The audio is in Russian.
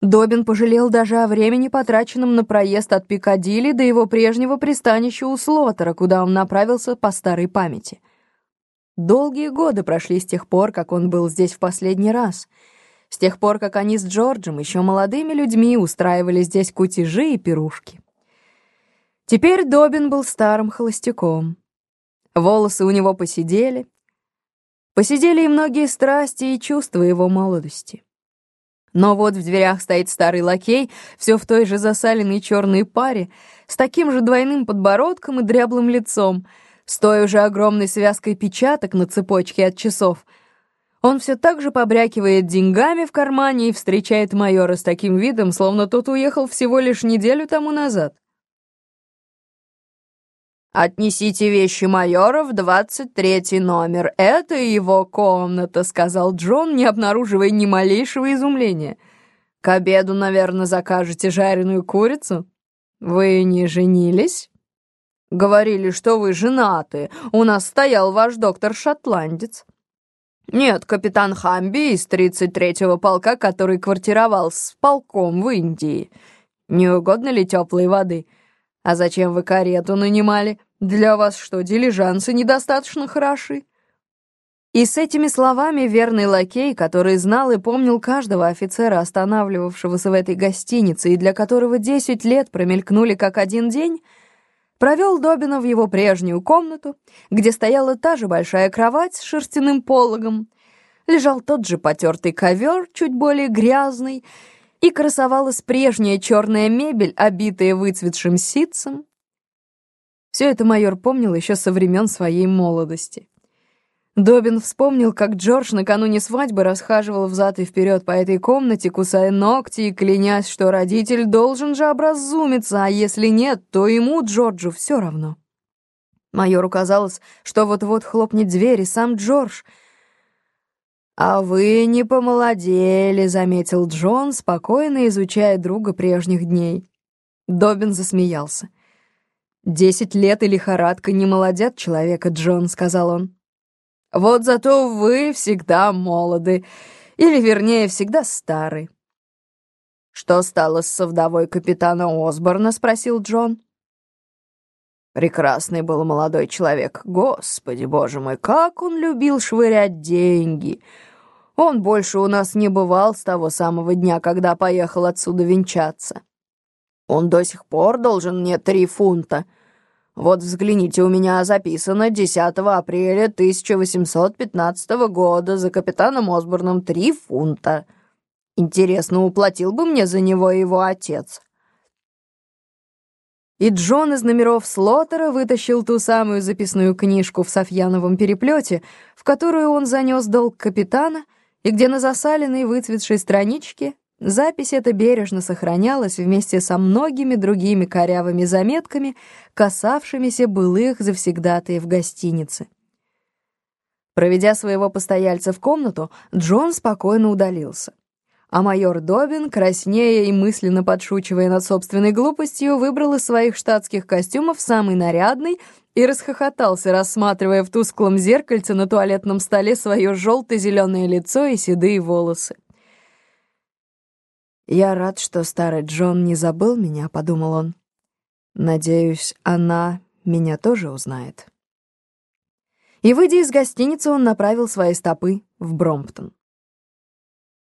Добин пожалел даже о времени, потраченном на проезд от Пикадилли до его прежнего пристанища у Слотера, куда он направился по старой памяти. Долгие годы прошли с тех пор, как он был здесь в последний раз. С тех пор, как они с Джорджем, еще молодыми людьми, устраивали здесь кутежи и пирушки. Теперь Добин был старым холостяком. Волосы у него посидели. Посидели и многие страсти и чувства его молодости. Но вот в дверях стоит старый лакей, все в той же засаленной черной паре, с таким же двойным подбородком и дряблым лицом, с той уже огромной связкой печаток на цепочке от часов. Он все так же побрякивает деньгами в кармане и встречает майора с таким видом, словно тот уехал всего лишь неделю тому назад. «Отнесите вещи майора в двадцать третий номер. Это его комната», — сказал Джон, не обнаруживая ни малейшего изумления. «К обеду, наверное, закажете жареную курицу? Вы не женились?» «Говорили, что вы женаты. У нас стоял ваш доктор-шотландец». «Нет, капитан Хамби из 33-го полка, который квартировал с полком в Индии. Не угодно ли теплой воды? А зачем вы карету нанимали?» Для вас что, дилижансы недостаточно хороши?» И с этими словами верный лакей, который знал и помнил каждого офицера, останавливавшегося в этой гостинице, и для которого десять лет промелькнули как один день, провел Добина в его прежнюю комнату, где стояла та же большая кровать с шерстяным пологом, лежал тот же потертый ковер, чуть более грязный, и красовалась прежняя черная мебель, обитая выцветшим ситцем, все это майор помнил еще со времен своей молодости. Добин вспомнил, как Джордж накануне свадьбы расхаживал взад и вперед по этой комнате, кусая ногти и клянясь, что родитель должен же образумиться, а если нет, то ему, Джорджу, все равно. Майору казалось, что вот-вот хлопнет дверь, и сам Джордж. «А вы не помолодели», — заметил Джон, спокойно изучая друга прежних дней. Добин засмеялся. «Десять лет и лихорадка не молодят человека, Джон», — сказал он. «Вот зато вы всегда молоды, или, вернее, всегда стары». «Что стало с вдовой капитана Осборна?» — спросил Джон. Прекрасный был молодой человек. Господи, боже мой, как он любил швырять деньги. Он больше у нас не бывал с того самого дня, когда поехал отсюда венчаться. Он до сих пор должен мне три фунта — вот взгляните, у меня записано 10 апреля 1815 года за капитаном Осборном три фунта. Интересно, уплатил бы мне за него его отец?» И Джон из номеров Слотера вытащил ту самую записную книжку в Софьяновом переплете, в которую он занес долг капитана, и где на засаленной выцветшей страничке Запись эта бережно сохранялась вместе со многими другими корявыми заметками, касавшимися былых завсегдатаев гостиницы. Проведя своего постояльца в комнату, Джон спокойно удалился. А майор Добин, краснея и мысленно подшучивая над собственной глупостью, выбрал из своих штатских костюмов самый нарядный и расхохотался, рассматривая в тусклом зеркальце на туалетном столе свое желто-зеленое лицо и седые волосы. «Я рад, что старый Джон не забыл меня», — подумал он. «Надеюсь, она меня тоже узнает». И, выйдя из гостиницы, он направил свои стопы в Бромптон.